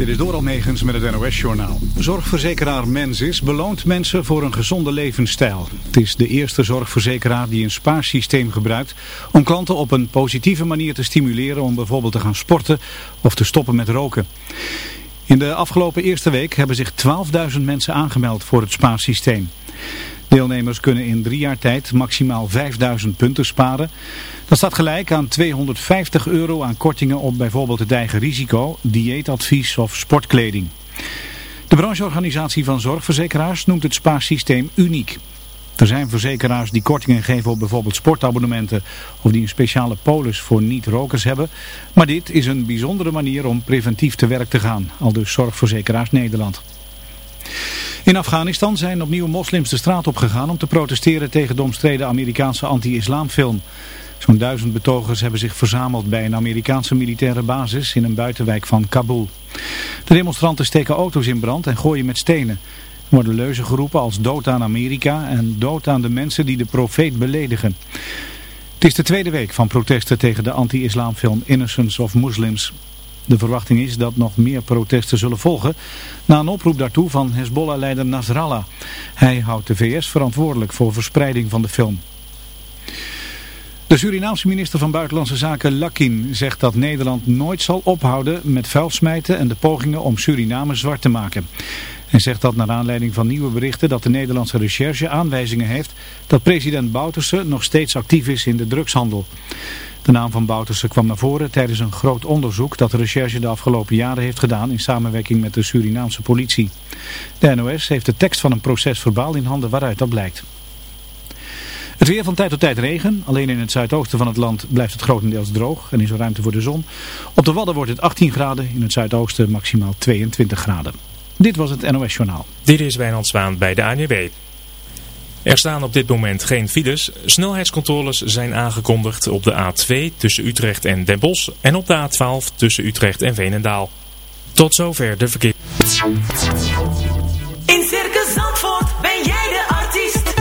Dit is door Almegens met het NOS-journaal. Zorgverzekeraar Mensis beloont mensen voor een gezonde levensstijl. Het is de eerste zorgverzekeraar die een spaarsysteem gebruikt... om klanten op een positieve manier te stimuleren om bijvoorbeeld te gaan sporten of te stoppen met roken. In de afgelopen eerste week hebben zich 12.000 mensen aangemeld voor het spaarsysteem. Deelnemers kunnen in drie jaar tijd maximaal 5000 punten sparen. Dat staat gelijk aan 250 euro aan kortingen op bijvoorbeeld het eigen risico, dieetadvies of sportkleding. De brancheorganisatie van zorgverzekeraars noemt het spaarsysteem uniek. Er zijn verzekeraars die kortingen geven op bijvoorbeeld sportabonnementen of die een speciale polis voor niet-rokers hebben. Maar dit is een bijzondere manier om preventief te werk te gaan, al dus Zorgverzekeraars Nederland. In Afghanistan zijn opnieuw moslims de straat opgegaan om te protesteren tegen de omstreden Amerikaanse anti-islamfilm. Zo'n duizend betogers hebben zich verzameld bij een Amerikaanse militaire basis in een buitenwijk van Kabul. De demonstranten steken auto's in brand en gooien met stenen. Er worden leuzen geroepen als dood aan Amerika en dood aan de mensen die de profeet beledigen. Het is de tweede week van protesten tegen de anti-islamfilm Innocence of Muslims. De verwachting is dat nog meer protesten zullen volgen na een oproep daartoe van Hezbollah-leider Nasrallah. Hij houdt de VS verantwoordelijk voor verspreiding van de film. De Surinaamse minister van Buitenlandse Zaken Lakin zegt dat Nederland nooit zal ophouden met vuilsmijten en de pogingen om Suriname zwart te maken. Hij zegt dat naar aanleiding van nieuwe berichten dat de Nederlandse recherche aanwijzingen heeft dat president Bouterse nog steeds actief is in de drugshandel. De naam van Bouterse kwam naar voren tijdens een groot onderzoek dat de recherche de afgelopen jaren heeft gedaan in samenwerking met de Surinaamse politie. De NOS heeft de tekst van een procesverbaal in handen waaruit dat blijkt. Het weer van tijd tot tijd regen. Alleen in het zuidoosten van het land blijft het grotendeels droog en is er ruimte voor de zon. Op de Wadden wordt het 18 graden, in het zuidoosten maximaal 22 graden. Dit was het NOS Journaal. Dit is Wijnand Zwaan bij de ANWB. Er staan op dit moment geen files. Snelheidscontroles zijn aangekondigd op de A2 tussen Utrecht en Den Bosch en op de A12 tussen Utrecht en Veenendaal. Tot zover de verkeer. In Circus Zandvoort ben jij de artiest.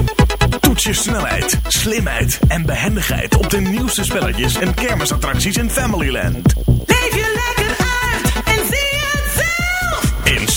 Toets je snelheid, slimheid en behendigheid op de nieuwste spelletjes en kermisattracties in Familyland.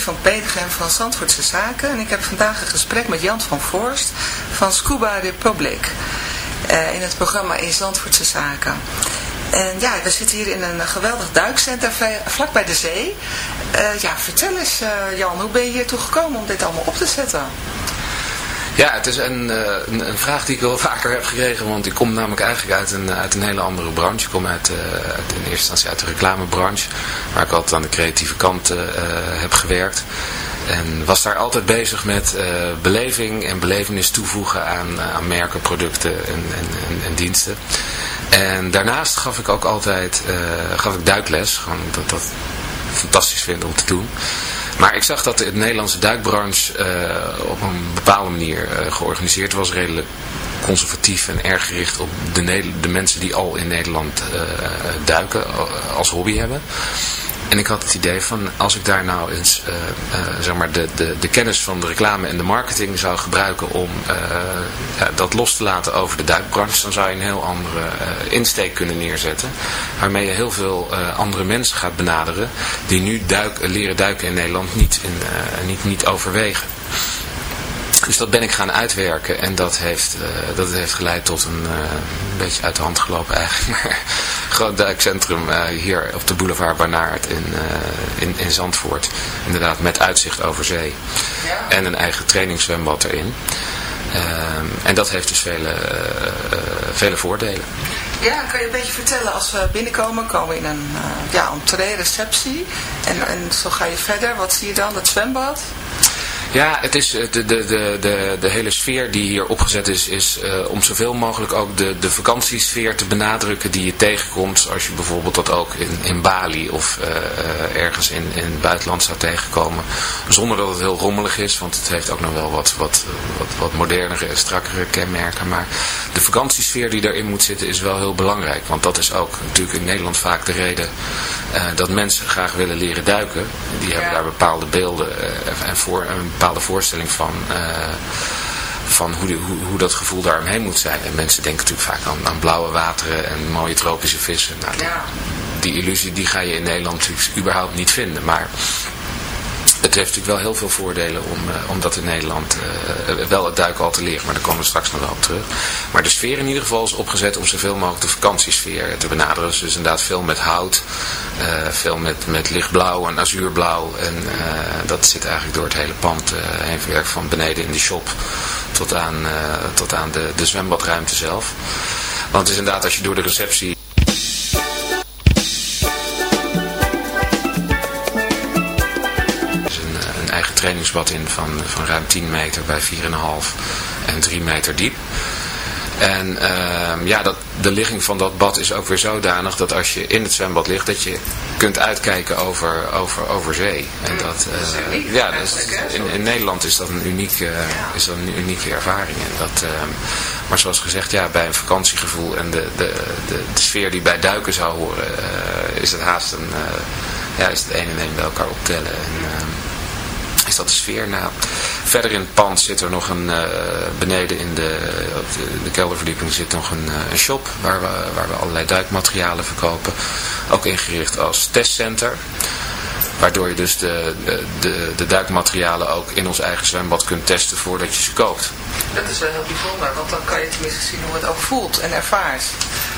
Van Petergem van Zandvoortse Zaken en ik heb vandaag een gesprek met Jan van Voorst van Scuba Republic eh, in het programma In Zandvoortse Zaken. En ja, we zitten hier in een geweldig duikcentrum vlak bij de zee. Eh, ja, vertel eens eh, Jan, hoe ben je hier toe gekomen om dit allemaal op te zetten? Ja, het is een, eh, een, een, vraag die ik wel vaker heb gekregen, want ik kom namelijk eigenlijk uit een, uit een hele andere branche. Ik kom uh, uit, in eerste instantie uit de reclamebranche, waar ik altijd aan de creatieve kant uh, heb gewerkt. En was daar altijd bezig met beleving en belevenis toevoegen aan, aan merken, producten en, en, en, en, diensten. En daarnaast gaf ik ook altijd gaf ik duikles, gewoon dat dat fantastisch vind om te doen. Maar ik zag dat de Nederlandse duikbranche uh, op een bepaalde manier uh, georganiseerd was. Redelijk conservatief en erg gericht op de, de mensen die al in Nederland uh, duiken als hobby hebben. En ik had het idee van als ik daar nou eens uh, uh, zeg maar de, de, de kennis van de reclame en de marketing zou gebruiken om uh, ja, dat los te laten over de duikbranche, dan zou je een heel andere insteek kunnen neerzetten. Waarmee je heel veel andere mensen gaat benaderen die nu duik, leren duiken in Nederland niet, in, niet, niet overwegen. Dus dat ben ik gaan uitwerken en dat heeft, uh, dat heeft geleid tot een, uh, een beetje uit de hand gelopen eigenlijk, maar groot duikcentrum uh, hier op de boulevard Barnaert in, in, in Zandvoort. Inderdaad met uitzicht over zee ja. en een eigen trainingszwembad erin. Ehm, en dat heeft dus vele, vele voordelen. Ja, kan je een beetje vertellen, als we binnenkomen, komen we in een ja, entree-receptie en, en zo ga je verder. Wat zie je dan? Het zwembad? Ja, het is de, de, de, de, de hele sfeer die hier opgezet is, is uh, om zoveel mogelijk ook de, de vakantiesfeer te benadrukken die je tegenkomt. Als je bijvoorbeeld dat ook in, in Bali of uh, ergens in, in het buitenland zou tegenkomen. Zonder dat het heel rommelig is, want het heeft ook nog wel wat, wat, wat, wat modernere en strakkere kenmerken. Maar de vakantiesfeer die daarin moet zitten is wel heel belangrijk. Want dat is ook natuurlijk in Nederland vaak de reden uh, dat mensen graag willen leren duiken. Die hebben daar bepaalde beelden en voor bepaalde voorstelling van, uh, van hoe, hoe, hoe, dat gevoel daaromheen moet zijn. En mensen denken natuurlijk vaak aan, aan blauwe wateren en mooie tropische vissen. Nou, die, die illusie die ga je in Nederland natuurlijk überhaupt niet vinden. Maar het heeft natuurlijk wel heel veel voordelen om, om dat in Nederland uh, wel het duiken al te leren. Maar daar komen we straks nog wel op terug. Maar de sfeer in ieder geval is opgezet om zoveel mogelijk de vakantiesfeer te benaderen. Dus, inderdaad veel met hout, uh, veel met, met lichtblauw en azuurblauw. En dat zit eigenlijk door het hele pand heen verwerkt van beneden in de shop tot aan, tot aan de, de zwembadruimte zelf. Want het is inderdaad als je door de receptie... trainingsbad in van, van ruim 10 meter bij 4,5 en 3 meter diep. En uh, ja, dat, de ligging van dat bad is ook weer zodanig dat als je in het zwembad ligt, dat je kunt uitkijken over, over, over zee. En dat, uh, ja, dat is, in, in Nederland is dat een unieke, uh, is dat een unieke ervaring. En dat, ehm, maar zoals gezegd, ja, bij een vakantiegevoel en de, de, de, de sfeer die bij duiken zou horen, eh, is het haast een, ja, is het een en een bij elkaar optellen. En, ehm, dat sfeer. Nou, verder in het pand zit er nog een, uh, beneden in de, de, de, kelderverdieping zit nog een, uh, een shop waar we, waar we allerlei duikmaterialen verkopen. Ook ingericht als testcenter. Waardoor je dus de, de, de, duikmaterialen ook in ons eigen zwembad kunt testen voordat je ze koopt. Dat is wel heel bijzonder, want dan kan je tenminste zien hoe het ook voelt en ervaart.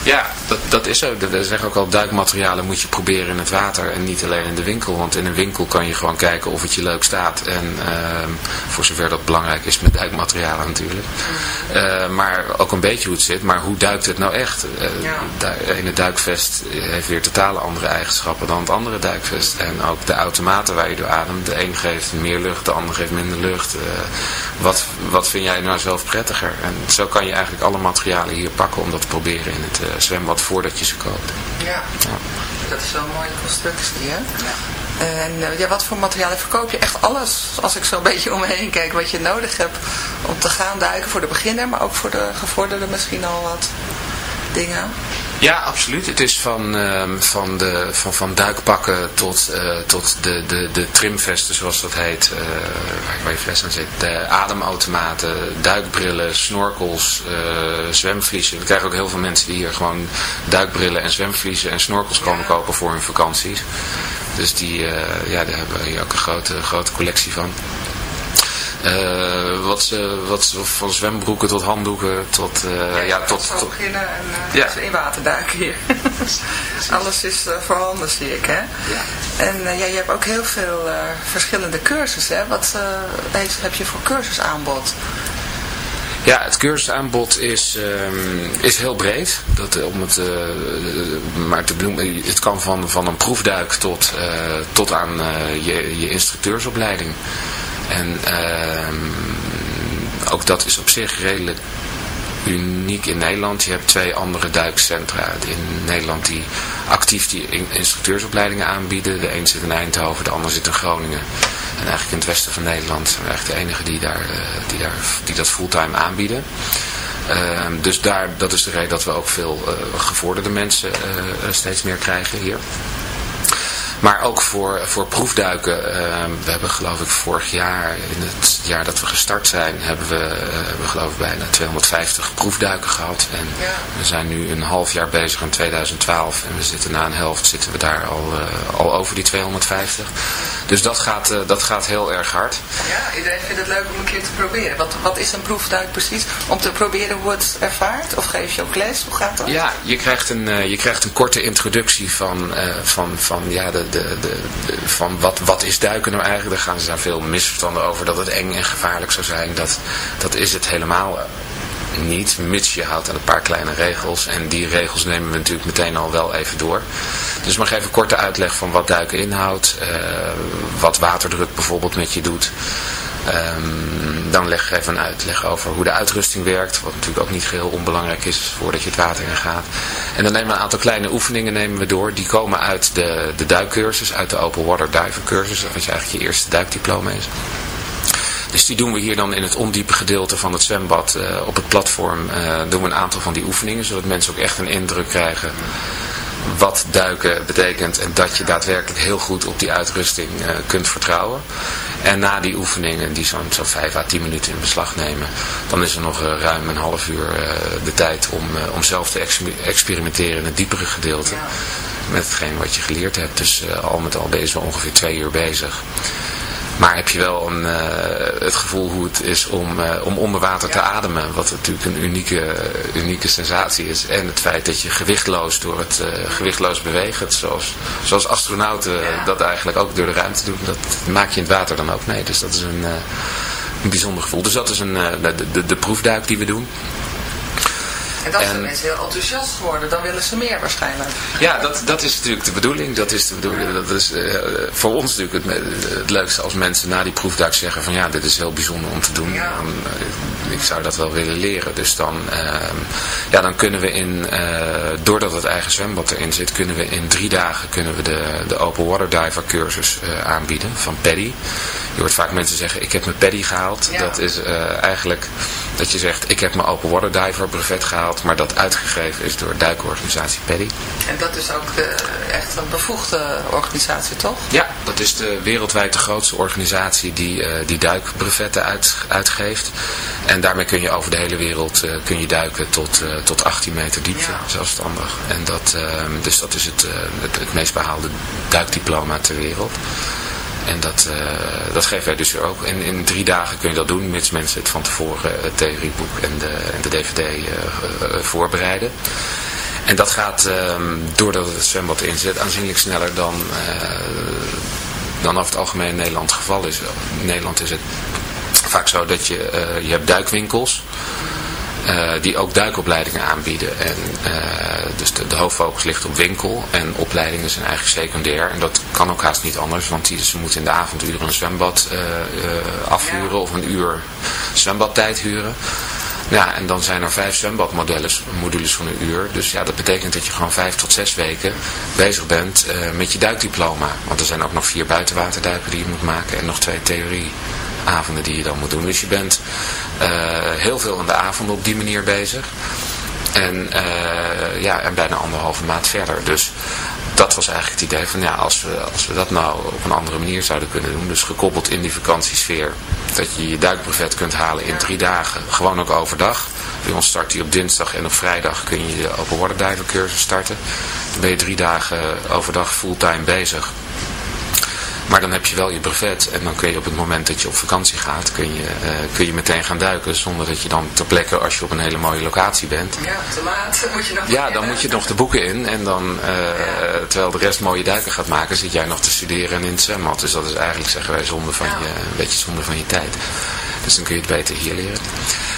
Ja, dat, dat is zo. We zeggen ook al, duikmaterialen moet je proberen in het water en niet alleen in de winkel. Want in een winkel kan je gewoon kijken of het je leuk staat. En uh, voor zover dat belangrijk is met duikmaterialen natuurlijk. Uh, maar ook een beetje hoe het zit. Maar hoe duikt het nou echt? Uh, ja. Ene duikvest heeft weer totale andere eigenschappen dan het andere duikvest. En ook de automaten waar je door ademt. De een geeft meer lucht, de ander geeft minder lucht. wat, wat vind jij nou zelf prettiger? En zo kan je eigenlijk alle materialen hier pakken om dat te proberen in het zwembad voordat je ze koopt. Ja, ja. dat is wel een mooie constructie, hè? Ja. En ja, wat voor materialen verkoop je? Echt alles, als ik zo een beetje om me heen kijk, wat je nodig hebt om te gaan duiken voor de beginner, maar ook voor de gevorderde misschien al wat dingen. Ja, absoluut. Het is van, uh, van, de, van, van duikpakken tot, uh, tot de, de, de trimvesten, zoals dat heet, uh, waar je fles aan zit. De ademautomaten, duikbrillen, snorkels, zwemvliezen. We krijgen ook heel veel mensen die hier gewoon duikbrillen en zwemvliezen en snorkels komen kopen voor hun vakanties. Dus die, eh, ja, daar hebben we hier ook een grote, grote collectie van. Eh, wat, ze, wat ze, van zwembroeken tot handdoeken tot, eh, ja, tot, tot, beginnen en uh, Ja. in waterduiken hier. Alles is voorhanden, zie ik, hè? En eh, ja, je hebt ook heel veel verschillende cursussen, hè? Wat heb je voor cursusaanbod? Ja, het cursusaanbod is, ehm, is heel breed. Dat, om het, maar te benoemen, het kan van, van een proefduik tot, tot aan je, je instructeursopleiding. En ehm, ook dat is op zich redelijk uniek in Nederland. Je hebt twee andere duikcentra in Nederland die actief die in- instructeursopleidingen aanbieden. De een zit in Eindhoven, de ander zit in Groningen. En eigenlijk in het westen van Nederland zijn we eigenlijk de enige die, daar, eh, die, daar, die dat fulltime aanbieden. Ehm, dus daar, dat is de reden dat we ook veel eh, gevorderde mensen eh, steeds meer krijgen hier. Maar ook voor, voor proefduiken. ehm, we hebben geloof ik vorig jaar, in het jaar dat we gestart zijn, hebben we, eh, hebben we geloof ik bijna 250 proefduiken gehad. En we zijn nu een half jaar bezig in 2012 en we zitten na een helft zitten we daar al, eh, al over die 250. Dus dat gaat, eh, dat gaat heel erg hard. Ja, iedereen vindt het leuk om een keer te proberen. Wat, wat is een proefduik precies? Om te proberen hoe het ervaart? Of geef je ook les? Hoe gaat dat? Ja, je krijgt een, je krijgt een korte introductie van, van, van, ja, de, de, de, van wat, wat is duiken nou eigenlijk. Daar gaan ze daar veel misverstanden over dat het eng en gevaarlijk zou zijn. Dat, dat is het helemaal eh, niet, mits je houdt aan een paar kleine regels. En die regels nemen we natuurlijk meteen al wel even door. Dus maar even korte uitleg van wat duiken inhoudt. eh, wat waterdruk bijvoorbeeld met je doet. Ehm, dan leg ik even een uitleg over hoe de uitrusting werkt. Wat natuurlijk ook niet geheel onbelangrijk is voordat je het water in gaat. En dan nemen we een aantal kleine oefeningen nemen we door. Die komen uit de, de duikcursus, uit de Open Water Diver cursus. Wat je eigenlijk je eerste duikdiploma is. Dus die doen we hier dan in het ondiepe gedeelte van het zwembad eh, op het platform. eh, doen we een aantal van die oefeningen, zodat mensen ook echt een indruk krijgen wat duiken betekent en dat je daadwerkelijk heel goed op die uitrusting eh, kunt vertrouwen. En na die oefeningen, die zo'n zo 5 à 10 minuten in beslag nemen, dan is er nog eh, ruim een half uur eh, de tijd om, eh, om zelf te ex- experimenteren in het diepere gedeelte. Met hetgeen wat je geleerd hebt. Dus al met al ben je zo ongeveer twee uur bezig. Maar heb je wel een, eh, het gevoel hoe het is om, eh, om onder water te ademen. Wat natuurlijk een unieke, unieke sensatie is. En het feit dat je gewichtloos door het eh, gewichtloos bewegen. Zoals, zoals astronauten dat eigenlijk ook door de ruimte doen. Dat maak je in het water dan ook mee. Dus dat is een, een bijzonder gevoel. Dus dat is een, de, de, de proefduik die we doen. En dan zijn En- mensen heel enthousiast geworden. Dan willen ze meer waarschijnlijk. Ja, dat, dat is natuurlijk de bedoeling. Dat is de bedoeling. Dat is eh, voor ons natuurlijk het, het leukste als mensen na die proefduik zeggen van ja, dit is heel bijzonder om te doen. Dan, eh, ik zou dat wel willen leren. Dus dan, ehm, ja, dan kunnen we in, eh, doordat het eigen zwembad erin zit, kunnen we in drie dagen kunnen we de, de open water diver cursus aanbieden van Paddy. Je hoort vaak mensen zeggen, ik heb mijn Paddy gehaald. Ja. Dat is eigenlijk dat je zegt, ik heb mijn open water diver brevet gehaald, maar dat uitgegeven is door duikorganisatie Paddy. En dat is ook de, echt een bevoegde organisatie, toch? Ja, dat is de wereldwijd de grootste organisatie die, eh, die duikbrevetten uit, uitgeeft. En daarmee kun je over de hele wereld eh, kun je duiken tot, eh, tot 18 meter diepte, zelfstandig. En dat, ehm, dus dat is het, eh, het, het meest behaalde duikdiploma ter wereld. En dat, eh, dat geven wij dus ook. En in drie dagen kun je dat doen, mits mensen het van tevoren het theorieboek en de, en de dvd eh, eh, voorbereiden. En dat gaat, ehm, doordat het zwembad erin zit, aanzienlijk sneller dan, eh, dan over het algemeen in Nederland het geval is. In Nederland is het vaak zo dat je, eh, je hebt duikwinkels. Eh, die ook duikopleidingen aanbieden. En, eh, dus de, de hoofdfocus ligt op winkel en opleidingen zijn eigenlijk secundair. En dat kan ook haast niet anders, want die, ze moeten in de avonduren een zwembad eh, afhuren of een uur zwembadtijd huren. Ja, en dan zijn er vijf zwembadmodules modules van een uur. Dus ja, dat betekent dat je gewoon vijf tot zes weken bezig bent met je duikdiploma. Want er zijn ook nog vier buitenwaterduiken die je moet maken en nog twee theorieavonden die je dan moet doen. Dus je bent eh, heel veel aan de avonden op die manier bezig. En, eh, ja, en bijna anderhalve maand verder. Dus dat was eigenlijk het idee van ja, als we, als we dat nou op een andere manier zouden kunnen doen. Dus gekoppeld in die vakantiesfeer. Dat je je duikbrevet kunt halen in drie dagen. Gewoon ook overdag. Bij ons start die op dinsdag en op vrijdag kun je de open water starten. Dan ben je drie dagen overdag fulltime bezig. Maar dan heb je wel je brevet en dan kun je op het moment dat je op vakantie gaat, kun je, eh, kun je meteen gaan duiken. Zonder dat je dan ter plekke, als je op een hele mooie locatie bent. Ja, te laat moet je nog Ja, dan moet je nog de boeken in. En dan, eh, terwijl de rest mooie duiken gaat maken, zit jij nog te studeren en in het zwembad. Dus dat is eigenlijk, zeggen wij, zonde van je, een beetje zonde van je tijd. Dus dan kun je het beter hier leren.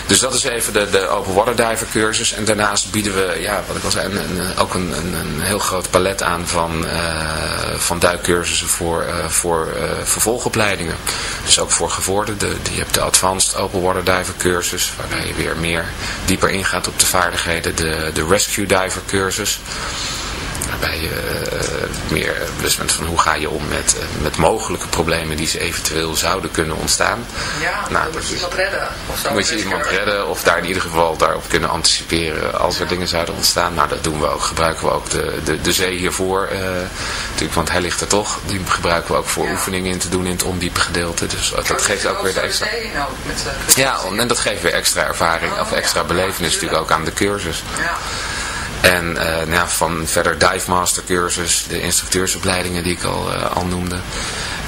Dus dat is even de, de open water diver cursus. En daarnaast bieden we, ja, wat ik al zei, ook een, een, heel groot palet aan van, uh, van duikcursussen voor, uh, voor uh, vervolgopleidingen. Dus ook voor gevorderden. Je hebt de advanced open water diver cursus, waarbij je weer meer dieper ingaat op de vaardigheden. De, de rescue diver cursus waarbij je uh, meer bewust bent van hoe ga je om met, uh, met mogelijke problemen die ze eventueel zouden kunnen ontstaan. Ja, nou, moet je iemand redden. Of zo moet je iemand redden of daar in ieder geval daarop kunnen anticiperen als er dingen zouden ontstaan. Nou, dat doen we ook. Gebruiken we ook de, de, de zee hiervoor. Uh, natuurlijk, want hij ligt er toch. Die gebruiken we ook voor ja. oefeningen in te doen in het ondiepe gedeelte. Dus dat, dat geeft ook weer de extra... Nou, met, ja, en dat geeft weer extra ervaring oh, of extra ja, belevenis natuurlijk ook aan de cursus. Ja. En uh, nou van verder dive master cursus, de instructeursopleidingen die ik al, uh, al noemde.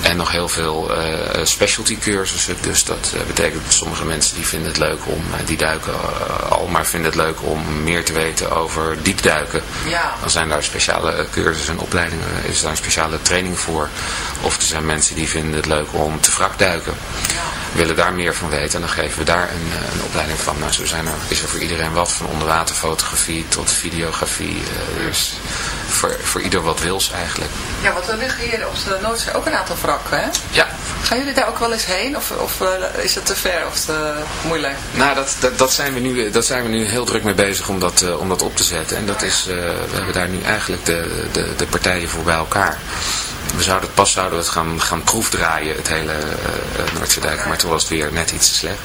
En nog heel veel uh, specialty cursussen. Dus dat betekent dat sommige mensen die vinden het leuk om, die duiken al, maar vinden het leuk om meer te weten over diepduiken. Ja. Dan zijn daar speciale cursussen en opleidingen, is daar een speciale training voor. Of er zijn mensen die vinden het leuk om te wrakduiken. Ja. Willen daar meer van weten en dan geven we daar een, een opleiding van. Nou, zo zijn er, is er voor iedereen wat, van onderwaterfotografie tot videografie. dus voor, voor ieder wat wils eigenlijk. Ja, want we liggen hier op de Noordzee ook een aantal hè? Ja. Gaan jullie daar ook wel eens heen? Of, of uh, is het te ver of te moeilijk? Nou, dat, dat, dat, zijn we nu, dat zijn we nu heel druk mee bezig om dat, uh, om dat op te zetten. En dat is, uh, we hebben daar nu eigenlijk de, de, de partijen voor bij elkaar. We zouden het pas zouden we het gaan, gaan proefdraaien, het hele uh, Noordzeedijk. Maar toen was het weer net iets te slecht.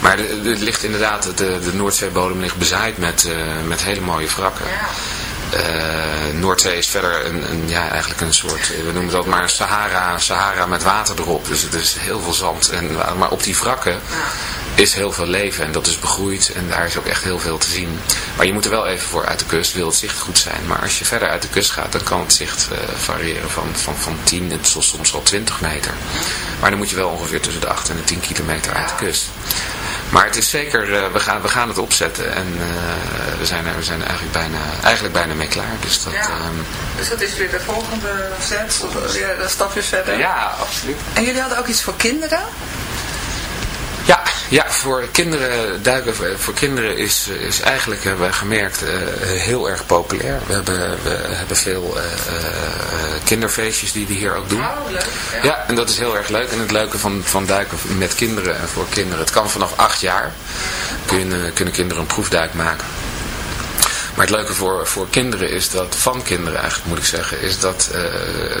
Maar het ligt inderdaad, de, de Noordzeebodem ligt bezaaid met, met hele mooie wrakken. Ja. Uh, Noordzee is verder een, een, ja, eigenlijk een soort, we noemen dat maar Sahara, Sahara met water erop. Dus het is heel veel zand. En, maar op die wrakken is heel veel leven en dat is begroeid en daar is ook echt heel veel te zien. Maar je moet er wel even voor uit de kust, wil het zicht goed zijn. Maar als je verder uit de kust gaat, dan kan het zicht uh, variëren van, van, van 10 tot soms wel 20 meter. Maar dan moet je wel ongeveer tussen de 8 en de 10 kilometer uit de kust. Maar het is zeker, uh, we, gaan, we gaan het opzetten en uh, we, zijn er, we zijn er eigenlijk bijna, eigenlijk bijna mee klaar. Dus dat, ja. um... dus dat is weer de volgende set, of weer een stapje verder. Ja, absoluut. En jullie hadden ook iets voor kinderen? Ja, voor kinderen, duiken voor kinderen is, is eigenlijk, hebben we gemerkt, uh, heel erg populair. We hebben, we hebben veel uh, kinderfeestjes die we hier ook doen. Oh, leuk. Ja. ja, en dat is heel erg leuk. En het leuke van, van duiken met kinderen en voor kinderen, het kan vanaf acht jaar. Kunnen, kunnen kinderen een proefduik maken. Maar het leuke voor, voor kinderen is dat, van kinderen eigenlijk moet ik zeggen, is dat uh,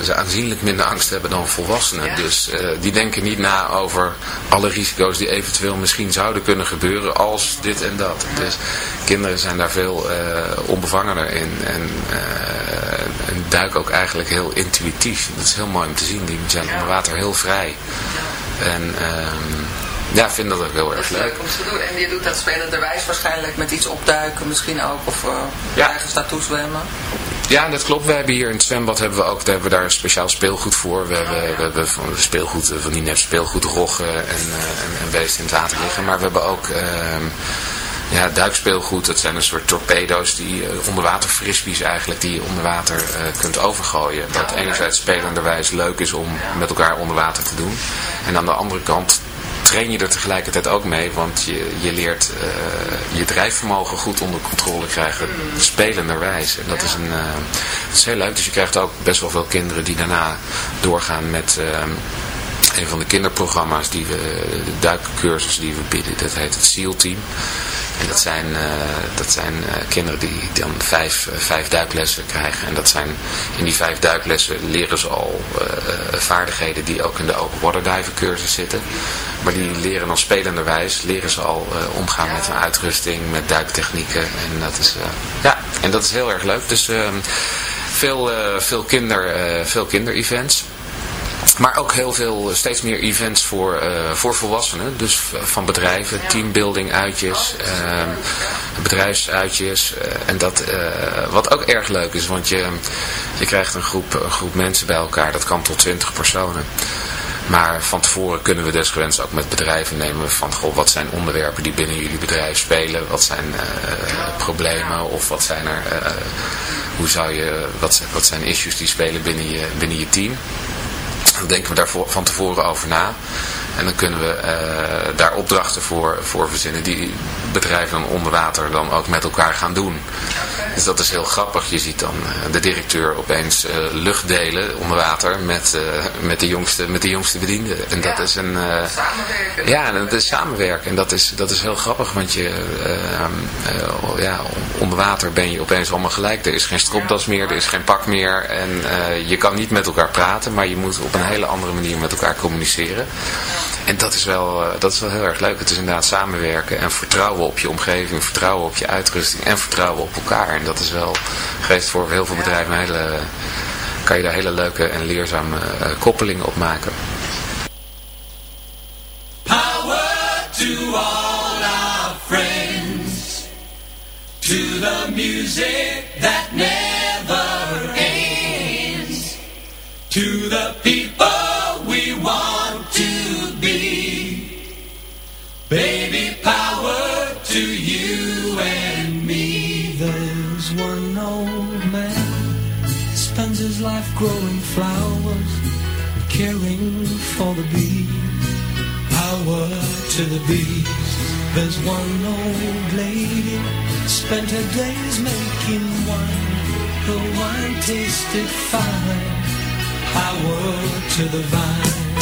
ze aanzienlijk minder angst hebben dan volwassenen. Ja. Dus uh, die denken niet na over alle risico's die eventueel misschien zouden kunnen gebeuren als dit en dat. Dus kinderen zijn daar veel uh, onbevangener in en, en duiken ook eigenlijk heel intuïtief. Dat is heel mooi om te zien. Die zijn onder water heel vrij. En... Um, ja, ik vind dat ook heel erg leuk. leuk. om te doen. En je doet dat spelenderwijs waarschijnlijk met iets opduiken misschien ook. Of uh, ja. ergens naartoe zwemmen. Ja, dat klopt. We hebben hier in het zwembad hebben we ook, daar hebben we daar speciaal speelgoed voor. We hebben, oh, ja. we hebben van speelgoed, van die nep speelgoed, roggen en, uh, en, en beesten in het water liggen. Maar we hebben ook... Uh, ja, duikspeelgoed, dat zijn een soort torpedo's, die uh, onderwater frisbees eigenlijk, die je onder water uh, kunt overgooien. Dat enerzijds spelenderwijs leuk is om met elkaar onder water te doen. En aan de andere kant train je er tegelijkertijd ook mee, want je, je leert uh, je drijfvermogen goed onder controle krijgen, spelenderwijs. En dat is, een, uh, dat is heel leuk, dus je krijgt ook best wel veel kinderen die daarna doorgaan met... Een van de kinderprogramma's die we, de duikcursus die we bieden, dat heet het SEAL Team. En dat zijn, uh, dat zijn uh, kinderen die dan vijf, vijf duiklessen krijgen. En dat zijn, in die vijf duiklessen leren ze al vaardigheden die ook in de open water diver cursus zitten. Maar die leren dan spelenderwijs, leren ze al omgaan met een uitrusting, met duiktechnieken. En dat is, ja, en dat is heel erg leuk. Dus ehm, veel, veel, kinder, veel kinder-events. Maar ook heel veel, steeds meer events voor, uh, voor volwassenen. Dus van bedrijven, teambuilding, uitjes. Uh, bedrijfsuitjes. en dat, wat ook erg leuk is, want je, je krijgt een groep, een groep mensen bij elkaar. Dat kan tot 20 personen. Maar van tevoren kunnen we desgewenst ook met bedrijven nemen van goh, wat zijn onderwerpen die binnen jullie bedrijf spelen, wat zijn uh, problemen of wat zijn er, uh, hoe zou je, wat, wat zijn issues die spelen binnen je, binnen je team. Dan denken we daar van tevoren over na. En dan kunnen we uh, daar opdrachten voor, voor verzinnen die bedrijven onder water dan ook met elkaar gaan doen. Dus dat is heel grappig. Je ziet dan uh, de directeur opeens uh, lucht delen onder water met, met, de jongste, met de jongste bedienden. En dat ja, is een... samenwerken. Ja, dat is samenwerken. En dat is, dat is heel grappig, want je, ja, onder water ben je opeens allemaal gelijk. Er is geen stropdas meer, er is geen pak meer. En je kan niet met elkaar praten, maar je moet op een hele andere manier met elkaar communiceren. En dat is, wel, dat is wel heel erg leuk. Het is inderdaad samenwerken en vertrouwen op je omgeving, vertrouwen op je uitrusting en vertrouwen op elkaar. En dat is wel, geeft voor heel veel bedrijven een hele, kan je daar hele leuke en leerzame uh, koppelingen op maken. Power to all our friends, to the music that never growing flowers, caring for the bees. Power to the bees. There's one old lady spent her days making wine. The wine tasted fine. Power to the vine.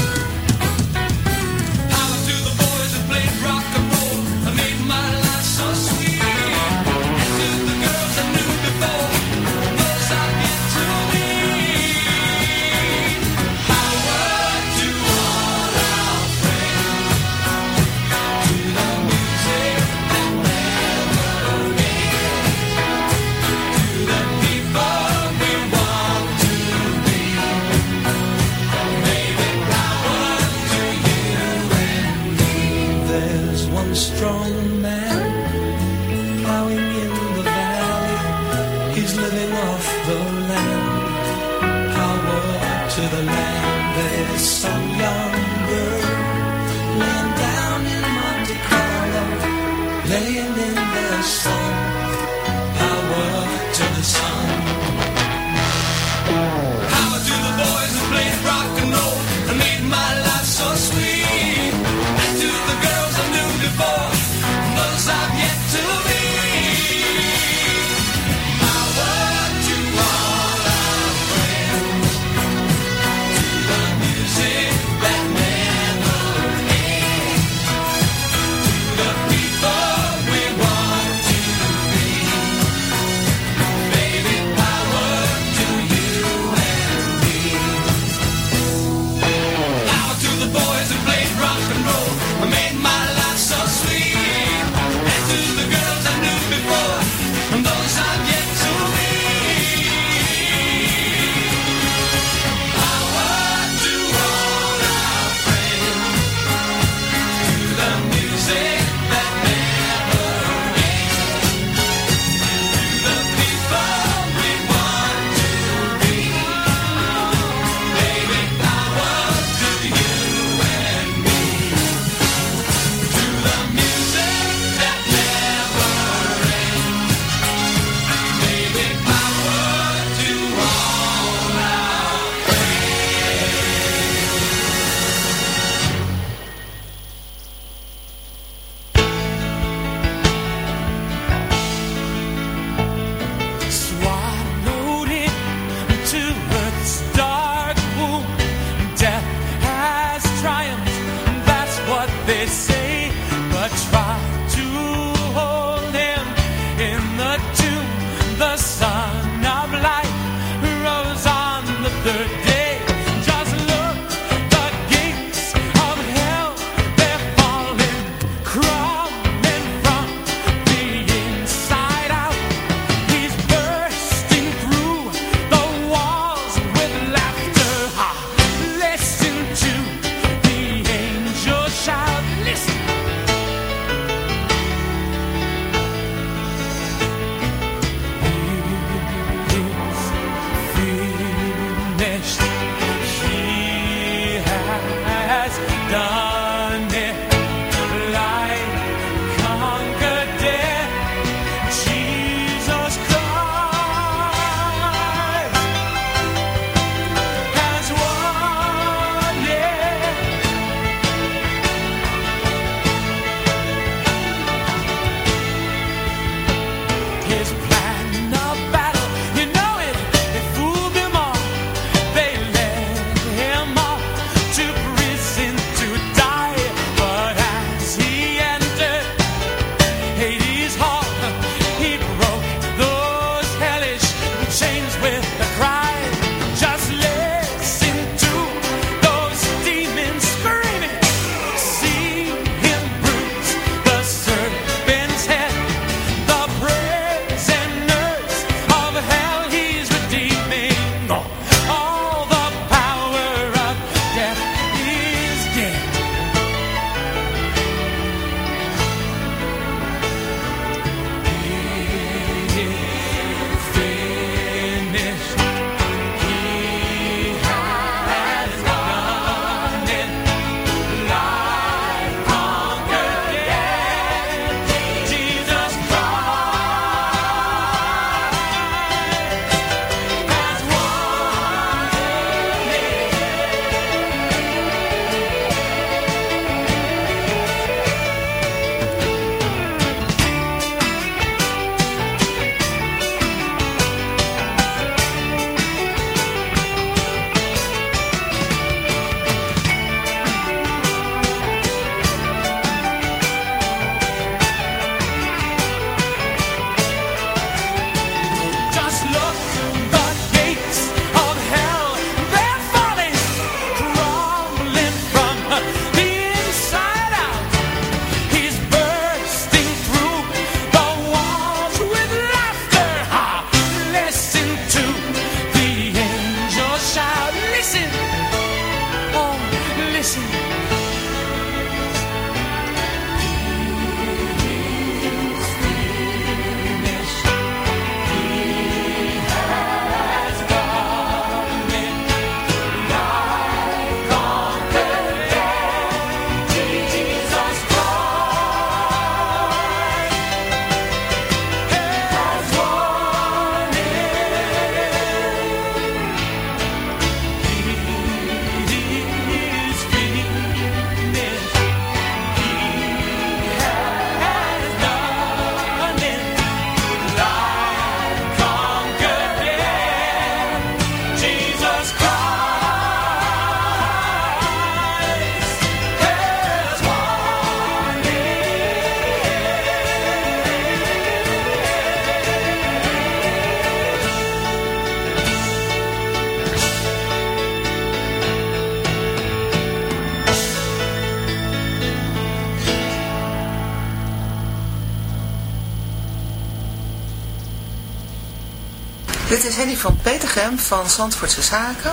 Dit is Henny van Petergem van Zandvoortse Zaken.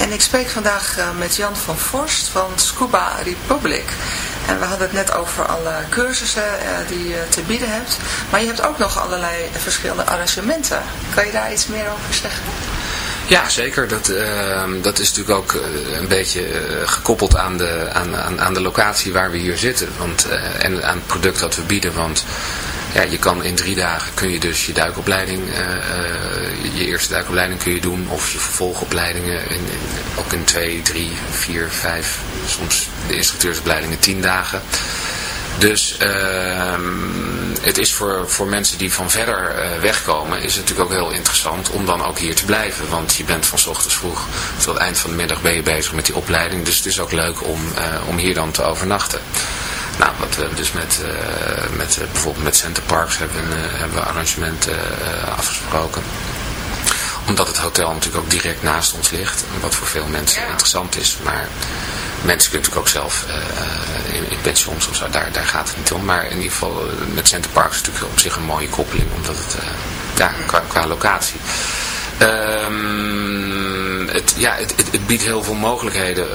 En ik spreek vandaag eh, met Jan van Forst van Scuba Republic. En we hadden het net over alle cursussen eh, die je te bieden hebt. Maar je hebt ook nog allerlei verschillende arrangementen. Kan je daar iets meer over zeggen? Ja, zeker. Dat, ehm, dat is natuurlijk ook eh, een beetje gekoppeld aan de, aan, aan, aan de locatie waar we hier zitten. Want, en aan het product dat we bieden. Want ja, je kan in drie dagen kun je dus je duikopleiding, eh, eh, je eerste duikopleiding kun je doen. Of je vervolgopleidingen in, in- ook in twee, drie, vier, vijf, soms de instructeursopleidingen tien dagen. Dus ehm, het is voor, voor mensen die van verder eh, wegkomen, is het natuurlijk ook heel interessant om dan ook hier te blijven. Want je bent van 's ochtends vroeg tot het eind van de middag ben je bezig met die opleiding. Dus het is ook leuk om, om hier dan te overnachten. Nou, wat we dus met, eh, met eh, bijvoorbeeld met Center Parks hebben, eh, hebben we arrangementen afgesproken omdat het hotel natuurlijk ook direct naast ons ligt. Wat voor veel mensen interessant is. Maar mensen kunnen natuurlijk ook zelf in, in pensions of zo. Daar, daar gaat het niet om. Maar in ieder geval met Center Parks is het natuurlijk op zich een mooie koppeling. Omdat het, ja, qua, qua locatie. Ehm, het, ja, het, het, het biedt heel veel mogelijkheden.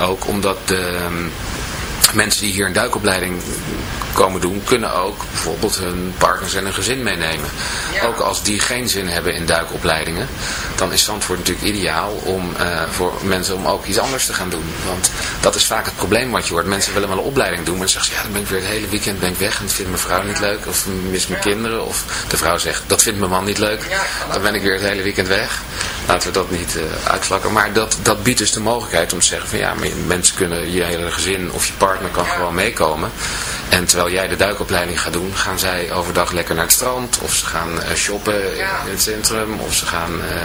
ook omdat de mensen die hier een duikopleiding komen doen, kunnen ook bijvoorbeeld hun partners en een gezin meenemen. Ook als die geen zin hebben in duikopleidingen, dan is Zandvoort natuurlijk ideaal om eh, voor mensen om ook iets anders te gaan doen. Want dat is vaak het probleem wat je hoort. Mensen willen wel een opleiding doen, maar dan zeggen ze, ja, dan ben ik weer het hele weekend ben ik weg en dat vindt mijn vrouw niet leuk. Of mis mijn kinderen. Of de vrouw zegt, dat vindt mijn man niet leuk. Dan ben ik weer het hele weekend weg. Laten we dat niet eh uitvlakken. Maar dat, dat biedt dus de mogelijkheid om te zeggen van ja, mensen kunnen, je hele gezin of je partner kan gewoon meekomen. En terwijl jij de duikopleiding gaat doen, gaan zij overdag lekker naar het strand. Of ze gaan eh, shoppen in het centrum. Of ze gaan eh,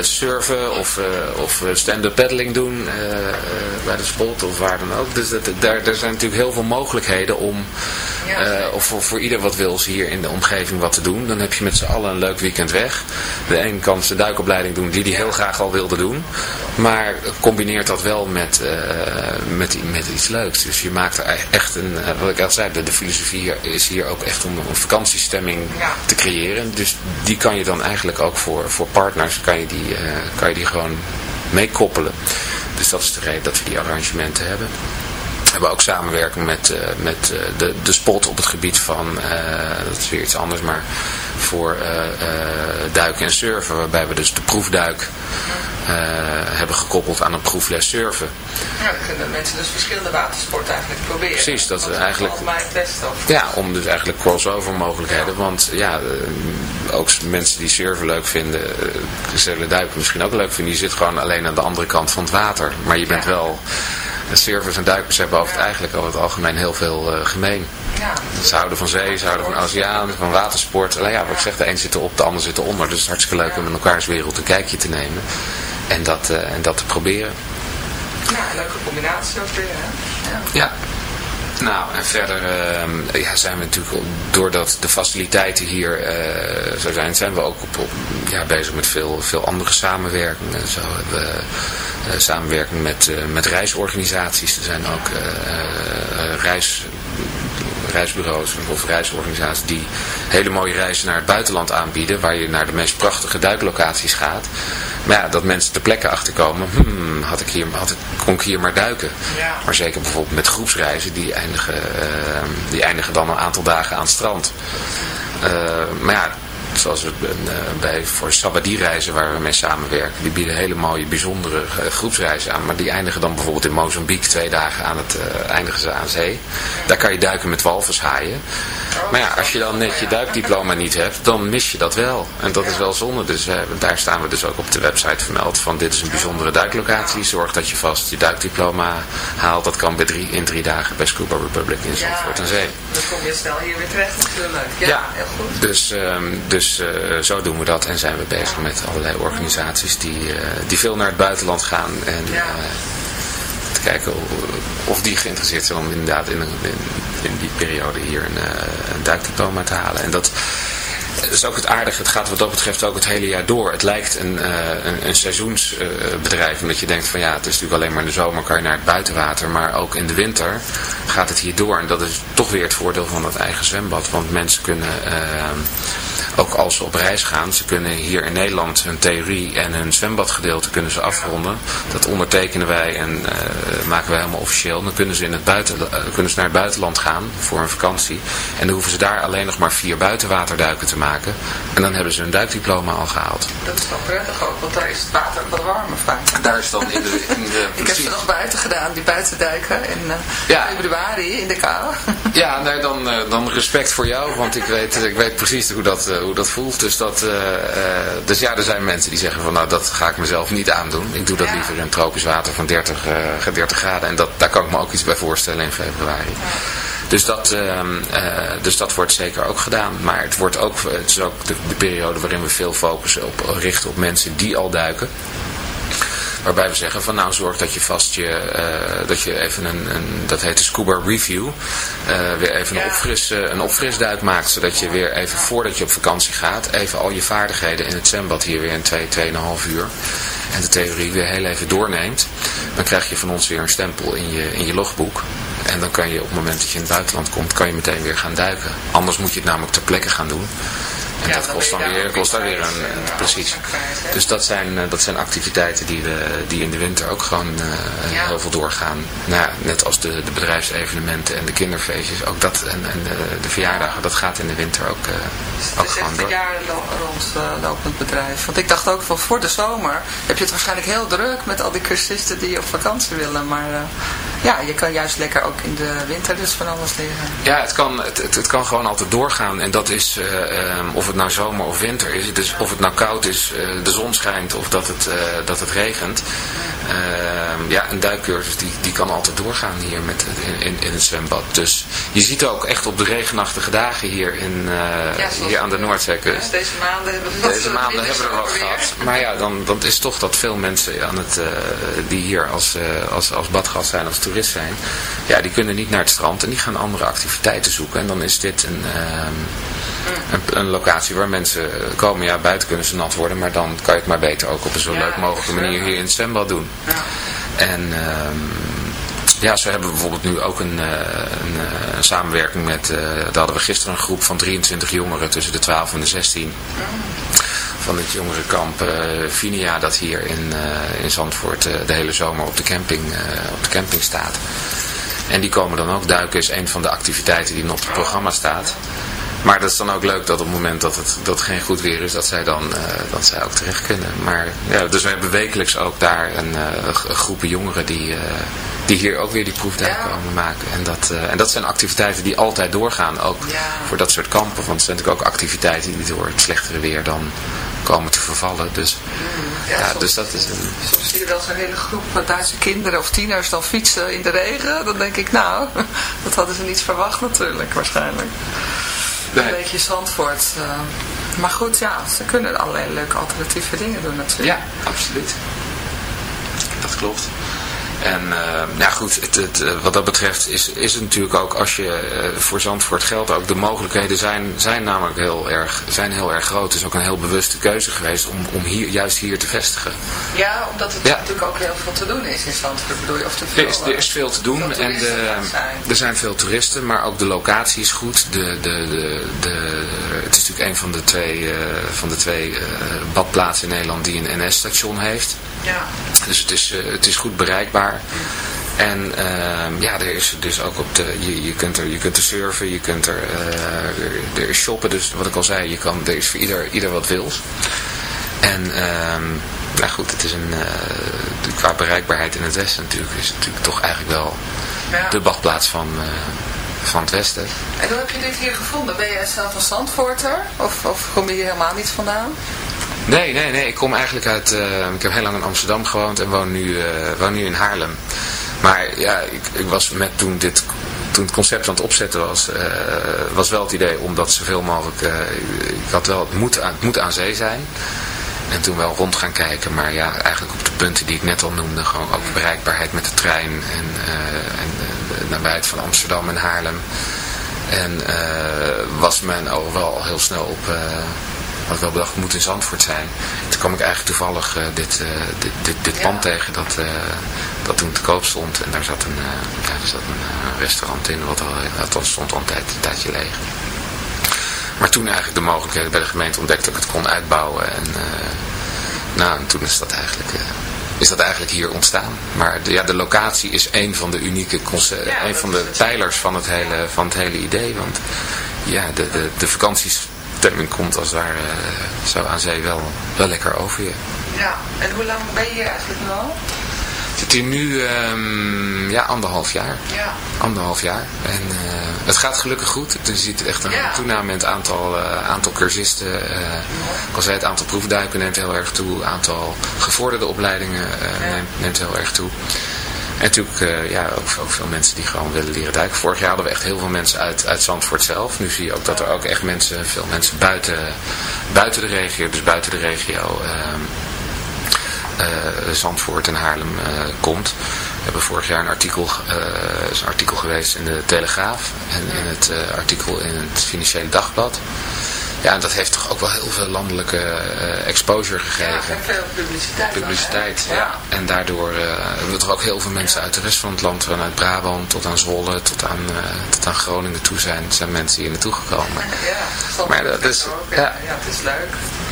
surfen. Of, eh, of eh, stand-up paddling doen eh, eh, bij de spot of waar dan ook. Dus dat, daar, er zijn natuurlijk heel veel mogelijkheden om eh, of voor, voor ieder wat wils hier in de omgeving wat te doen. Dan heb je met z'n allen een leuk weekend weg. De een kan zijn duikopleiding doen die hij heel graag al wilde doen. Maar combineert dat wel met, eh, met, met iets leuks. Dus je maakt er echt een, eh, wat ik al zei, de, de filosofie hier is hier ook echt om een vakantiestemming te creëren. Dus die kan je dan eigenlijk ook voor, voor partners, kan je die, eh, kan je die gewoon meekoppelen. Dus dat is de reden dat we die arrangementen hebben. We hebben ook samenwerking met, eh, met eh, de, de spot op het gebied van, eh, dat is weer iets anders, maar voor duiken en surfen. Waarbij we dus de proefduik hebben gekoppeld aan een proefles surfen. Ja, dan kunnen mensen dus verschillende watersporten eigenlijk proberen. Precies, dat we eigenlijk-. Ja, om dus eigenlijk crossover mogelijkheden. Want ja, ook mensen die surfen leuk vinden, zullen duiken misschien ook leuk vinden. Je zit gewoon alleen aan de andere kant van het water. Maar je bent wel... de Surfers en duikers hebben over het eigenlijk over het algemeen heel veel eh, gemeen. Ja, Ze houden van zee, ze houden van oceaan, van watersport. Alleen ja, wat ik zeg, de een zit erop, de ander zit eronder. Dus het is hartstikke leuk om in elkaars wereld een kijkje te nemen. En dat, eh, en dat te proberen. ja, een leuke combinatie ook weer. Hè? Ja. Ja. Nou, en verder ehm, ja, zijn we natuurlijk, doordat de faciliteiten hier eh, zo zijn, zijn we ook op, ja, bezig met veel, veel andere samenwerkingen. Zo hebben we eh, samenwerking met, eh, met reisorganisaties. Er zijn ook reis, reisbureaus of reisorganisaties die hele mooie reizen naar het buitenland aanbieden, waar je naar de meest prachtige duiklocaties gaat. Maar ja, dat mensen ter plekke achterkomen, hmm, had ik hier, had ik, kon ik hier maar duiken. Ja. Maar zeker bijvoorbeeld met groepsreizen, die eindigen, eh, die eindigen dan een aantal dagen aan het strand. Eh, maar ja, zoals we eh, bij voor Sabadie-reizen waar we mee samenwerken, die bieden hele mooie, bijzondere eh, groepsreizen aan. Maar die eindigen dan bijvoorbeeld in Mozambique twee dagen aan het eh, eindigen ze aan zee. Daar kan je duiken met walvishaaien. Maar ja, als je dan net je duikdiploma niet hebt, dan mis je dat wel. En dat is wel zonde. Dus daar staan we dus ook op de website vermeld van dit is een bijzondere duiklocatie. Zorg dat je vast je duikdiploma haalt. Dat kan bij drie, in drie dagen bij Scuba Republic in Zandvoort aan Zee. dan kom je snel hier weer terecht natuurlijk. Ja, Ja. heel goed. Dus, ehm, dus eh, zo doen we dat en zijn we bezig met allerlei organisaties die, eh, die veel naar het buitenland gaan. En eh, te kijken of die geïnteresseerd zijn om inderdaad in, in, in die periode hier een, een duikdiploma te halen. En dat is ook het aardige. Het gaat wat dat betreft ook het hele jaar door. Het lijkt een, eh, een, een seizoensbedrijf. omdat je denkt van ja, het is natuurlijk alleen maar in de zomer kan je naar het buitenwater. Maar ook in de winter gaat het hier door. En dat is toch weer het voordeel van het eigen zwembad. Want mensen kunnen, eh, ook als ze op reis gaan, ze kunnen hier in Nederland hun theorie en hun zwembadgedeelte kunnen ze afronden. Dat ondertekenen wij en eh, maken wij helemaal officieel. Dan kunnen ze, in het buiten, kunnen ze naar het buitenland gaan voor een vakantie. En dan hoeven ze daar alleen nog maar vier buitenwaterduiken te maken. En dan hebben ze hun duikdiploma al gehaald. Dat is wel prettig ook, want daar is het water wat warmer vaak. Daar is dan in de... In de Ik heb ze nog buiten gedaan, die buitenduiken in eh, Ja. februari in de kou. Ja, nee, dan, eh, dan respect voor jou, want ik weet, ik weet precies hoe dat, eh, hoe dat voelt. Dus, dat, dus ja, er zijn mensen die zeggen van nou dat ga ik mezelf niet aandoen. Ik doe dat Ja. liever in tropisch water van 30, eh 30 graden. En dat, daar kan ik me ook iets bij voorstellen in februari. Dus dat, ehm, eh, dus dat wordt zeker ook gedaan. Maar het, wordt ook, het is ook de, de periode waarin we veel focus op richten op mensen die al duiken. Waarbij we zeggen van nou zorg dat je vast je, eh, dat je even een, een dat heet de scuba review, eh, weer even een, opfris, een opfrisduik maakt. Zodat je weer even voordat je op vakantie gaat, even al je vaardigheden in het zwembad hier weer in 2, 2,5 uur. En de theorie weer heel even doorneemt. Dan krijg je van ons weer een stempel in je, in je logboek. En dan kan je op het moment dat je in het buitenland komt, kan je meteen weer gaan duiken. Anders moet je het namelijk ter plekke gaan doen. En Ja, dat kost dan je daar weer, kost weer weer een, eh, precies. hè? Dus dat zijn, eh, dat zijn activiteiten die, we, die in de winter ook gewoon eh, heel veel doorgaan. Nou, ja, net als de, de bedrijfsevenementen en de kinderfeestjes. Ook dat en, en de, de verjaardagen, dat gaat in de winter ook, eh, ook Het is gewoon echt een door. jaar lo- rondlopend bedrijf. Want ik dacht ook van voor de zomer heb je het waarschijnlijk heel druk met al die cursisten die op vakantie willen. Maar eh, ja, je kan juist lekker ook in de winter dus van alles leren. Ja, het kan, het, het, het kan gewoon altijd doorgaan. En dat is, eh, of het nou zomer of winter is. Dus of het nou koud is, eh, de zon schijnt of dat het, eh, dat het regent. ehm, ja, een duikcursus die, die kan altijd doorgaan hier met, in, in, het zwembad. Dus je ziet ook echt op de regenachtige dagen hier, in, eh, Ja, hier aan de Noordzeekust. Ja, deze maanden hebben we Deze maanden hebben we er wat gehad. Maar ja, dan, dan is toch dat veel mensen aan het, die hier als, als, als badgast zijn, als toerist zijn, ja, die kunnen niet naar het strand en die gaan andere activiteiten zoeken. En dan is dit een, ehm, een, een locatie waar mensen komen. Ja, buiten kunnen ze nat worden, maar dan kan je het maar beter ook op een zo Ja, leuk mogelijke manier hier in het zwembad doen. Ja. En ehm, ja, zo hebben we bijvoorbeeld nu ook een, eh, een, eh, een samenwerking met, eh daar hadden we gisteren een groep van 23 jongeren tussen de 12 en de 16 van het jongerenkamp eh Finia dat hier in, in Zandvoort de hele zomer op de, camping, op de camping staat. En die komen dan ook duiken, is een van de activiteiten die op het programma staat. Maar dat is dan ook leuk dat op het moment dat het dat geen goed weer is, dat zij dan eh, dat zij ook terecht kunnen. Maar ja, dus we hebben wekelijks ook daar een, groepen jongeren die, eh, die hier ook weer die proefduik Ja. komen maken. En dat, en dat zijn activiteiten die altijd doorgaan, ook Ja. voor dat soort kampen. Want het zijn natuurlijk ook activiteiten die door het slechtere weer dan komen te vervallen. Dus Ja, ja, soms- dus dat is een... Soms zie je wel zo'n hele groep Duitse kinderen of tieners dan fietsen in de regen. Dan denk ik, nou, dat hadden ze niet verwacht natuurlijk, waarschijnlijk. Nee. Een beetje Zandvoort. eh. maar goed, ja, ze kunnen allerlei leuke alternatieve dingen doen natuurlijk. Ja, absoluut. Dat klopt. En eh, nou goed, het, het, eh, wat dat betreft is, is het natuurlijk ook als je eh, voor Zandvoort geldt ook de mogelijkheden zijn, zijn namelijk heel erg, zijn heel erg groot. Het is ook een heel bewuste keuze geweest om, om hier, juist hier te vestigen. Ja, omdat het Ja. natuurlijk ook heel veel te doen is in Zandvoort, bedoel je? Of te veel, Er is, er is veel te doen veel en de, zijn. er zijn veel toeristen, maar ook de locatie is goed. De, de, de, het is natuurlijk een van de twee, eh, van de twee badplaatsen in Nederland die een NS-station heeft. Ja. Dus het is, eh, het is goed bereikbaar. En ehm, ja, er is dus ook op de, je, je, kunt er, je kunt er surfen, je kunt er, eh, er, is shoppen. Dus wat ik al zei, je kan, er is voor ieder, ieder wat wils. En ehm, nou goed, het is een, eh, qua bereikbaarheid in het westen natuurlijk, is het natuurlijk toch eigenlijk wel Ja. de badplaats van, van het westen. En hoe heb je dit hier gevonden? Ben jij zelf een Zandvoorter? Of, of kom je hier helemaal niet vandaan? Nee, nee, nee. Ik kom eigenlijk uit... eh, ik heb heel lang in Amsterdam gewoond en woon nu, eh, woon nu in Haarlem. Maar ja, ik, ik was met toen dit... Toen het concept aan het opzetten was, eh, was wel het idee om dat zoveel mogelijk... ik had wel, het moet, aan, het moet aan zee zijn. En toen wel rond gaan kijken, maar ja, eigenlijk op de punten die ik net al noemde. Gewoon ook bereikbaarheid met de trein en, en nabijheid van Amsterdam en Haarlem. En eh, was men al wel heel snel op... eh, had ik wel bedacht, moet in Zandvoort zijn. Toen kwam ik eigenlijk toevallig eh, dit, dit, dit, dit pand tegen dat, dat toen te koop stond. En daar zat een, ja, daar zat een restaurant in, wat al, dat stond al een, tijd, een tijdje leeg. Maar toen eigenlijk de mogelijkheden bij de gemeente ontdekte dat ik het kon uitbouwen. En, nou, en toen is dat eigenlijk... is dat eigenlijk hier ontstaan. Maar de, ja, de locatie is een van de unieke Ja, een van de pijlers van het hele, van het hele idee. Want ja, de, de, de vakantiestemming komt als het ware eh, zo aan zee wel, wel lekker over je. Ja. En hoe lang ben je hier eigenlijk nu al? Zit hier nu ehm, ja, anderhalf jaar. Ja. Anderhalf jaar. En eh, het gaat gelukkig goed. Je ziet echt een Ja. toename in het aantal, eh, aantal cursisten. eh, ik al zei, het aantal proefduiken neemt heel erg toe. Het aantal gevorderde opleidingen neemt, neemt heel erg toe. En natuurlijk ja, ook, ook veel mensen die gewoon willen leren duiken. Vorig jaar hadden we echt heel veel mensen uit, uit Zandvoort zelf. Nu zie je ook dat er ook echt mensen, veel mensen buiten, buiten de regio, dus buiten de regio... ehm, eh, Zandvoort en Haarlem eh, komt. We hebben vorig jaar een artikel, eh, is een artikel geweest in de Telegraaf en in het eh, artikel in het Financiële Dagblad. Ja, en dat heeft toch ook wel heel veel landelijke eh, exposure gegeven. en veel publiciteit. dan? Publiciteit, ja. En daardoor eh, hebben we toch ook heel veel mensen uit de rest van het land, vanuit Brabant tot aan Zwolle, tot aan, eh, tot aan Groningen toe zijn, zijn mensen hier naartoe gekomen. Ja, Maar dat is- ook, ja. ja. ja, het is leuk.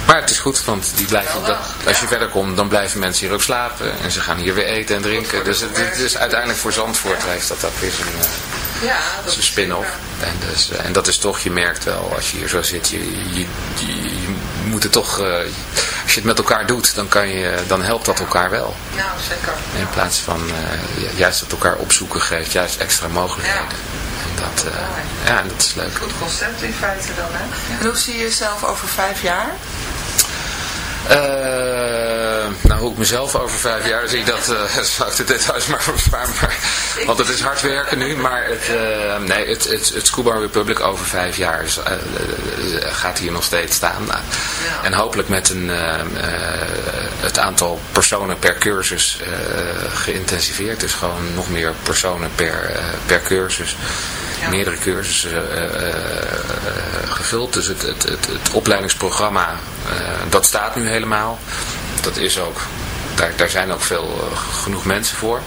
Maar het is goed, want die blijven, dat, als je ja. verder komt, dan blijven mensen hier ook slapen. En ze gaan hier weer eten en drinken. Dus het, het is uiteindelijk voor Zandvoort heeft dat ook weer zijn, eh, Ja, dat is spin-off. zeker. En, dus, eh, en dat is toch, je merkt wel, als je hier zo zit, je, je, je, je moet het toch, eh, als je het met elkaar doet, dan, kan je, dan helpt dat elkaar wel. Nou, zeker. In plaats van ju- juist dat elkaar opzoeken geeft, juist extra mogelijkheden. En dat, ja, en dat is leuk. Goed concept in feite dan, hè? En hoe zie je jezelf over vijf jaar? 呃 nou, hoe ik mezelf over vijf jaar zie, dat uh, zou ik de details maar besparen. Maar, want het is hard werken nu, maar het, uh, nee, het, het, het Scuba Republic over vijf jaar is, uh, gaat hier nog steeds staan. Nou, ja. En hopelijk met een, het aantal personen per cursus geïntensiveerd. Dus gewoon nog meer personen per, per cursus. Ja. Meerdere cursussen gevuld. Dus het, het, het, het opleidingsprogramma, dat staat nu helemaal. Dat is ook daar, daar zijn ook veel uh, genoeg mensen voor.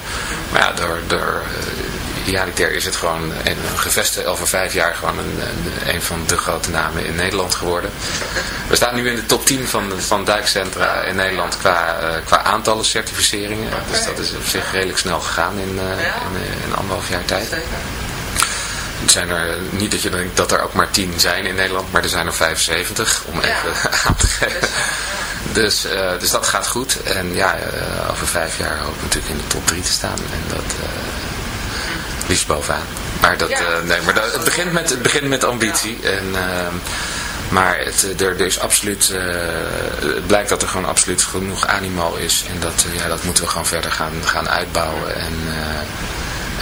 Maar ja, door, door uh, idealitair is het gewoon een, gevestigd over vijf jaar gewoon een, een, een, van de grote namen in Nederland geworden. We staan nu in de top 10 van, van duikcentra in Nederland qua, uh, qua aantallen certificeringen. Dus dat is op zich redelijk snel gegaan in, in, in anderhalf jaar tijd. Het zijn er niet dat je denkt dat er ook maar 10 zijn in Nederland, maar er zijn er 75 om even aan te geven. Dus, uh, dus dat gaat goed. En ja, uh, over vijf jaar hoop ik natuurlijk in de top 3 te staan. En dat uh, liefst bovenaan. Maar, dat, nee, maar dat, het, begint met, het begint met ambitie. En, ehm, maar het, er, er is absoluut, het blijkt dat er gewoon absoluut genoeg animo is. En dat, ja, dat moeten we gewoon verder gaan, gaan uitbouwen en, en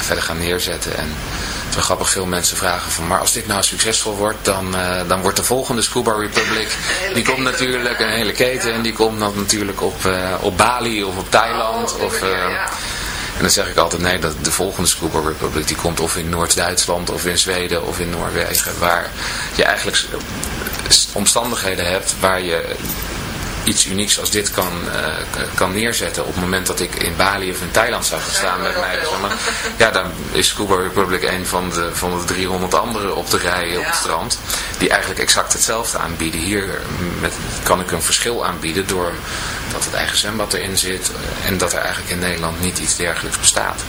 verder gaan neerzetten. En, het is wel grappig, veel mensen vragen van, maar als dit nou succesvol wordt, dan, uh, dan wordt de volgende Scuba Republic, die komt natuurlijk, een hele keten, en die komt dan natuurlijk op, uh, op Bali of op Thailand. Oh, of, uh, en dan zeg ik altijd, nee, dat de volgende Scuba Republic, die komt of in Noord-Duitsland, of in Zweden, of in Noorwegen, waar je eigenlijk omstandigheden hebt waar je iets unieks als dit kan, uh, kan neerzetten op het moment dat ik in Bali of in Thailand zou gaan staan met mij. Ja, dan is Scuba Republic een van de, van de 300 andere op de rij op het strand. Die eigenlijk exact hetzelfde aanbieden. Hier met, kan ik een verschil aanbieden door dat het eigen zwembad erin zit. En dat er eigenlijk in Nederland niet iets dergelijks bestaat.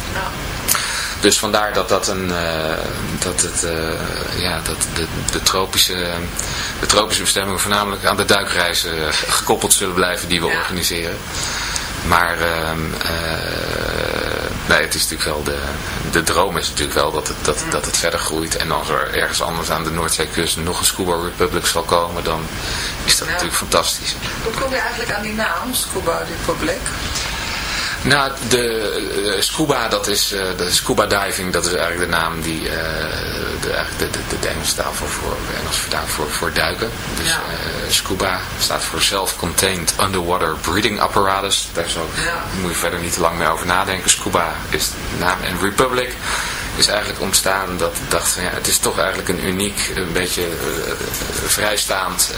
Dus vandaar dat, dat, een, uh, dat, het, uh, ja, dat de, de, tropische, de tropische bestemmingen voornamelijk aan de duikreizen gekoppeld zullen blijven die we ja. organiseren. Maar uh, nee, het is natuurlijk wel de, de droom is natuurlijk wel dat het, dat, dat het verder groeit. En als er ergens anders aan de Noordzeekust nog een Scuba Republic zal komen, dan is dat ja. natuurlijk fantastisch. Hoe kom je eigenlijk aan die naam, Scuba Republic? Nou, de uh, scuba, dat is, uh, de scuba diving, dat is eigenlijk de naam die uh, de, eigenlijk de, de, de Engelse taal voor, voor, Engels vertaald voor, voor duiken. Dus ja. scuba staat voor Self-Contained Underwater Breathing Apparatus. Daar ja. moet je verder niet te lang meer over nadenken. Scuba is de naam. En Republic is eigenlijk ontstaan dat ik dacht, ja, het is toch eigenlijk een uniek, een beetje vrijstaand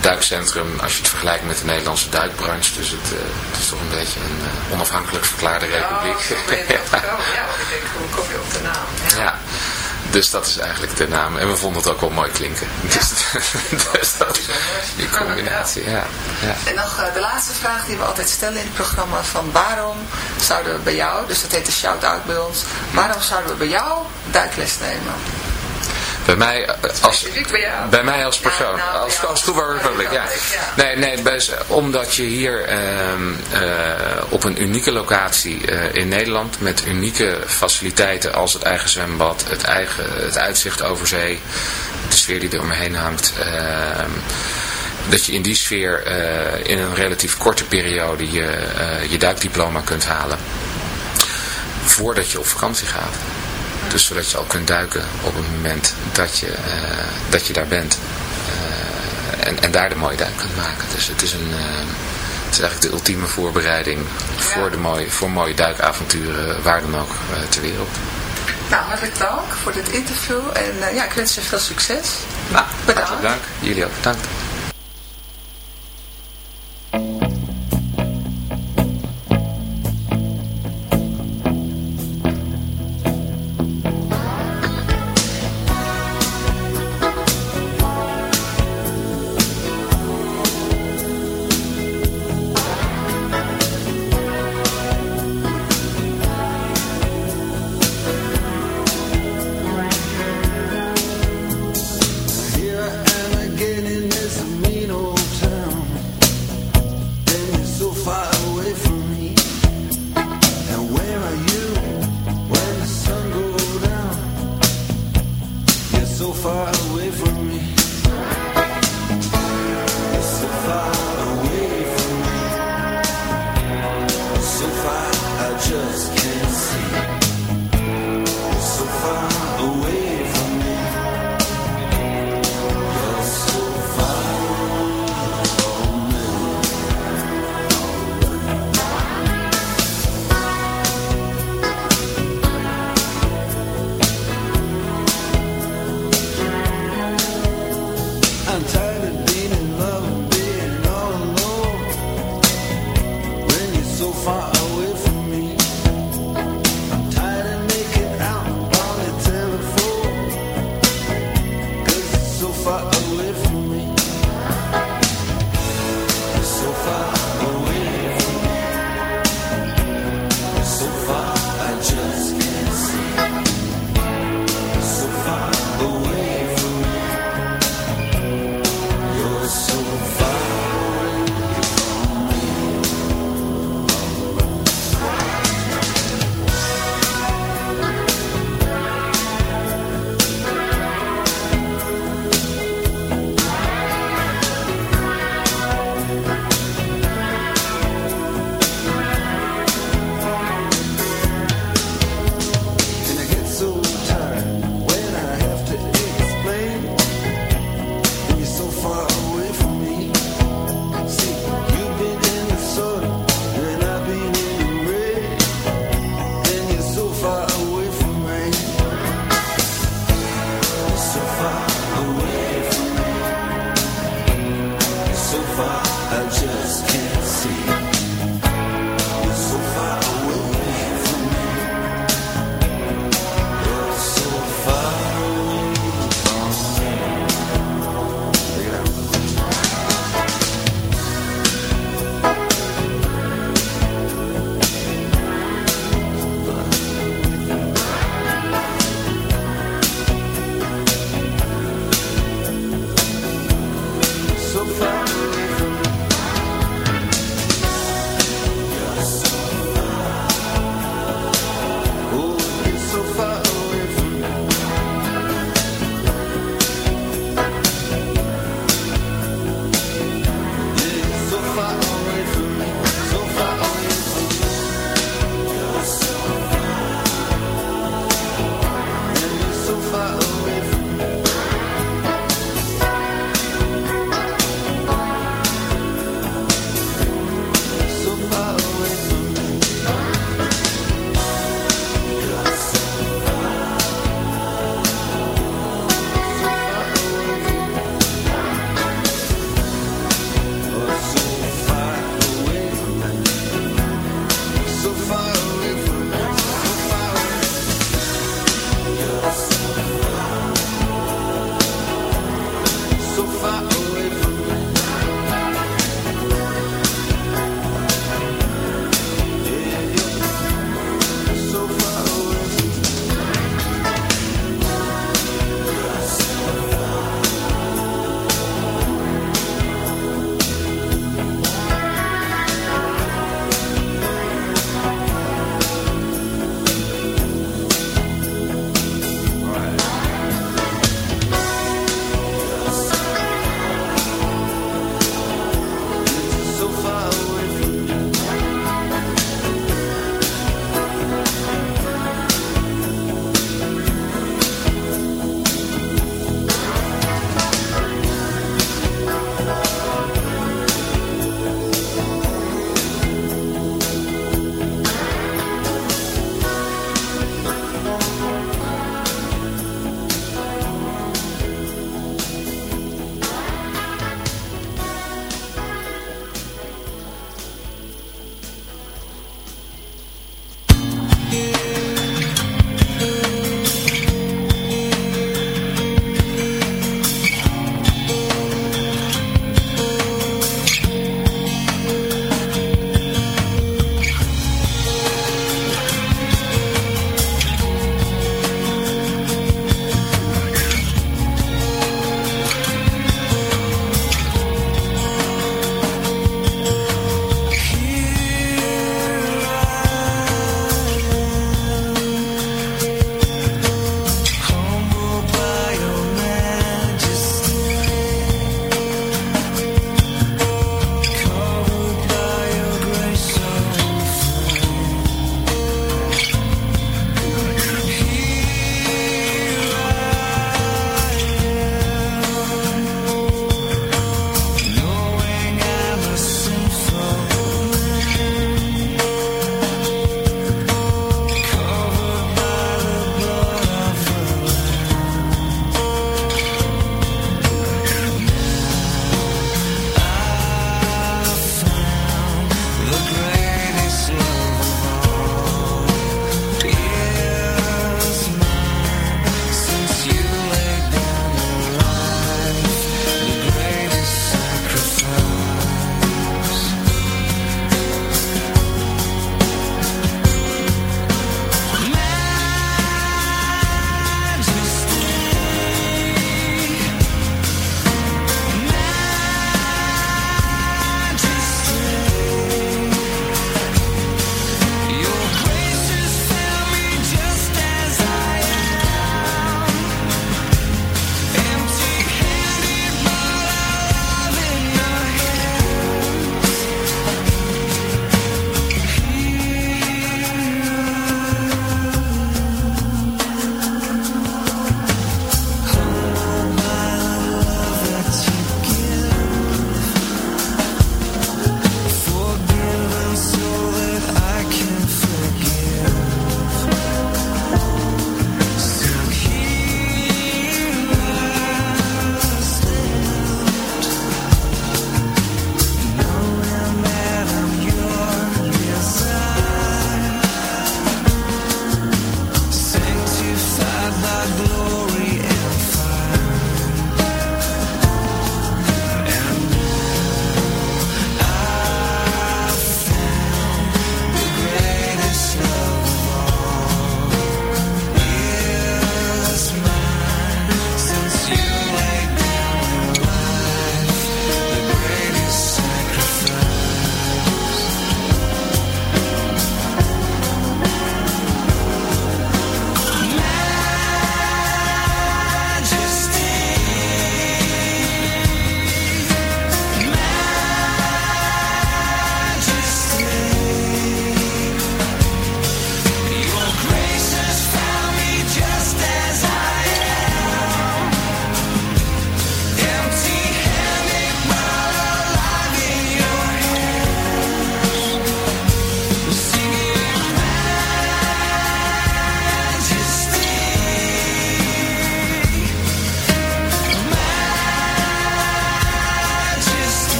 duikcentrum als je het vergelijkt met de Nederlandse duikbranche. Dus het, uh, het is toch een beetje een uh, onafhankelijk verklaarde republiek. Ja, ja, ik denk, hoe kom je op de naam? Ja. Dus dat is eigenlijk de naam. En we vonden het ook wel mooi klinken. Ja. Dus, dus dat die combinatie, ja. ja. En nog de laatste vraag die we altijd stellen in het programma. Van waarom zouden we bij jou, dus dat heet de shout-out bij ons. Waarom zouden we bij jou duikles nemen? Bij mij als, bij mij als persoon, nou, als, als ja. Nee, nee, omdat je hier uh, uh, op een unieke locatie uh, in Nederland met unieke faciliteiten als het eigen zwembad, het, eigen, het uitzicht over zee, de sfeer die er omheen hangt, ehm, dat je in die sfeer in een relatief korte periode je, je duikdiploma kunt halen voordat je op vakantie gaat. Dus zodat je al kunt duiken op het moment dat je, uh, dat je daar bent. Uh, en, en daar de mooie duik kunt maken. Dus het is, een, uh, het is eigenlijk de ultieme voorbereiding voor, de mooie, voor mooie duikavonturen waar dan ook ter wereld. Nou, hartelijk dank voor dit interview. En ja, ik wens je veel succes. Nou, bedankt. Hartelijk dank. Jullie ook bedankt.